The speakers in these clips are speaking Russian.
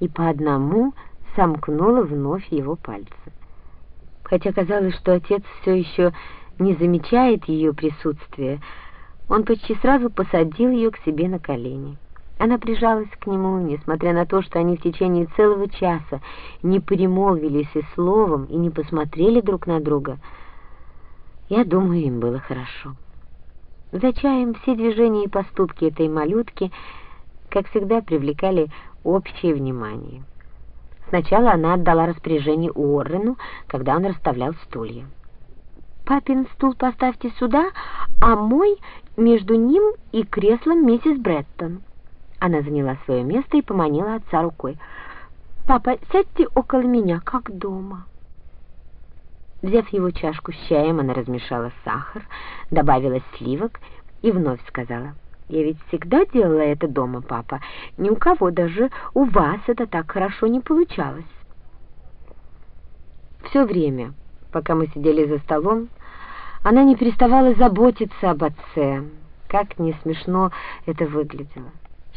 и по одному сомкнула вновь его пальцы. Хотя казалось, что отец все еще не замечает ее присутствия, он почти сразу посадил ее к себе на колени. Она прижалась к нему, несмотря на то, что они в течение целого часа не перемолвились и словом, и не посмотрели друг на друга. Я думаю, им было хорошо. За чаем все движения и поступки этой малютки, как всегда, привлекали общее внимание. Сначала она отдала распоряжение Уоррену, когда он расставлял стулья. «Папин стул поставьте сюда, а мой между ним и креслом миссис Бреттон». Она заняла свое место и поманила отца рукой. «Папа, сядьте около меня, как дома». Взяв его чашку с чаем, она размешала сахар, добавила сливок и вновь сказала, «Я ведь всегда делала это дома, папа. Ни у кого, даже у вас это так хорошо не получалось». Все время, пока мы сидели за столом, она не переставала заботиться об отце. Как не смешно это выглядело.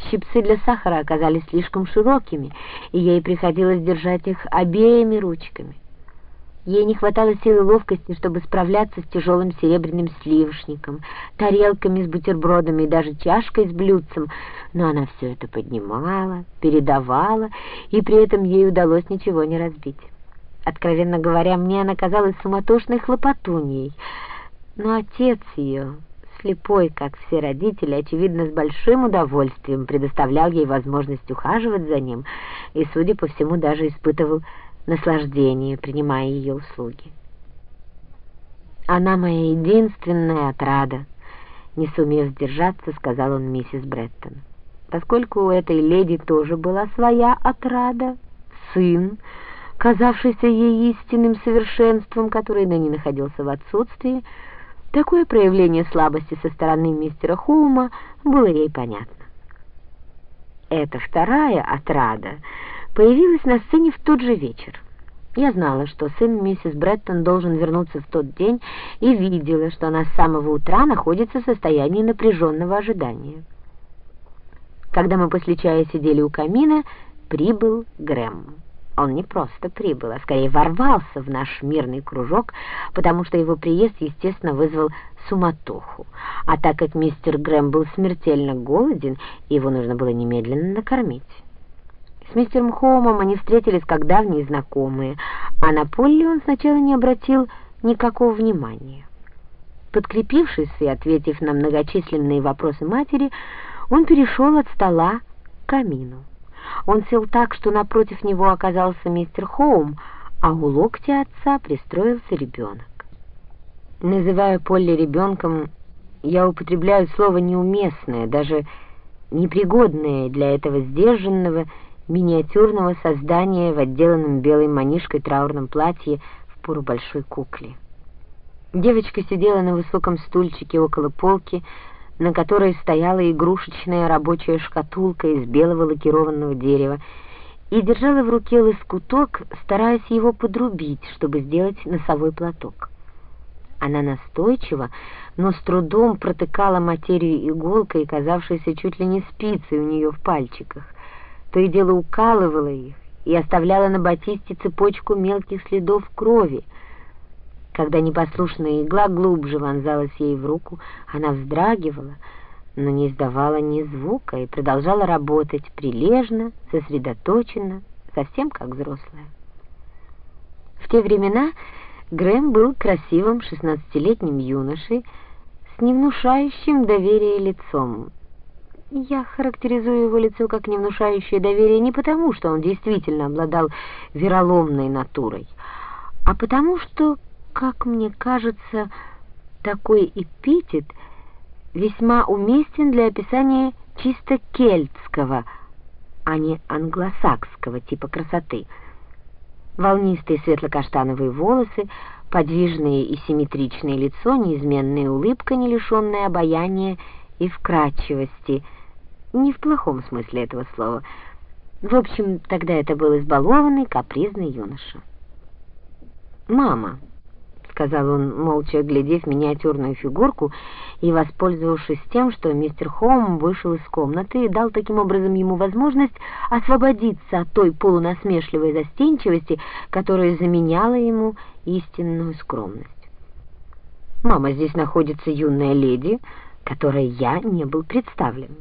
Щипцы для сахара оказались слишком широкими, и ей приходилось держать их обеими ручками. Ей не хватало силы ловкости, чтобы справляться с тяжелым серебряным сливочником, тарелками с бутербродами и даже чашкой с блюдцем, но она все это поднимала, передавала, и при этом ей удалось ничего не разбить. Откровенно говоря, мне она казалась суматошной хлопотуньей, но отец ее слепой, как все родители, очевидно, с большим удовольствием предоставлял ей возможность ухаживать за ним и, судя по всему, даже испытывал наслаждение, принимая ее услуги. «Она моя единственная отрада», — не сумев сдержаться, сказал он миссис Бреттон. Поскольку у этой леди тоже была своя отрада, сын, казавшийся ей истинным совершенством, который ныне находился в отсутствии, Такое проявление слабости со стороны мистера Хоума было ей понятно. Эта вторая отрада появилась на сцене в тот же вечер. Я знала, что сын миссис Бреттон должен вернуться в тот день, и видела, что она с самого утра находится в состоянии напряженного ожидания. Когда мы после чая сидели у камина, прибыл Грэм. Он не просто прибыл, а скорее ворвался в наш мирный кружок, потому что его приезд, естественно, вызвал суматоху. А так как мистер Грэм был смертельно голоден, его нужно было немедленно накормить. С мистером Хоумом они встретились как давние знакомые, а на Полли он сначала не обратил никакого внимания. Подкрепившись и ответив на многочисленные вопросы матери, он перешел от стола к камину. Он сел так, что напротив него оказался мистер Хоум, а у локтя отца пристроился ребенок. Называя Полли ребенком, я употребляю слово неуместное, даже непригодное для этого сдержанного, миниатюрного создания в отделанном белой манишкой траурном платье в пору большой кукле. Девочка сидела на высоком стульчике около полки, на которой стояла игрушечная рабочая шкатулка из белого лакированного дерева, и держала в руке лоскуток, стараясь его подрубить, чтобы сделать носовой платок. Она настойчиво, но с трудом протыкала материю иголкой, казавшейся чуть ли не спицей у нее в пальчиках. То и дело укалывала их и оставляла на батисте цепочку мелких следов крови — когда непослушная игла глубже вонзалась ей в руку, она вздрагивала, но не издавала ни звука и продолжала работать прилежно, сосредоточенно, совсем как взрослая. В те времена Грэм был красивым шестнадцатилетним юношей с невнушающим доверие лицом. Я характеризую его лицо как невнушающее доверие не потому, что он действительно обладал вероломной натурой, а потому что как мне кажется, такой эпитет весьма уместен для описания чисто кельтского, а не англосакского типа красоты. Волнистые светло-каштановые волосы, подвижное и симметричное лицо, неизменная улыбка, не лишенная обаяния и вкрадчивости, не в плохом смысле этого слова. В общем, тогда это был избалованный, капризный юноша. «Мама», сказал он, молча глядев миниатюрную фигурку и воспользовавшись тем, что мистер Хоум вышел из комнаты и дал таким образом ему возможность освободиться от той полунасмешливой застенчивости, которая заменяла ему истинную скромность. «Мама, здесь находится юная леди, которой я не был представлен».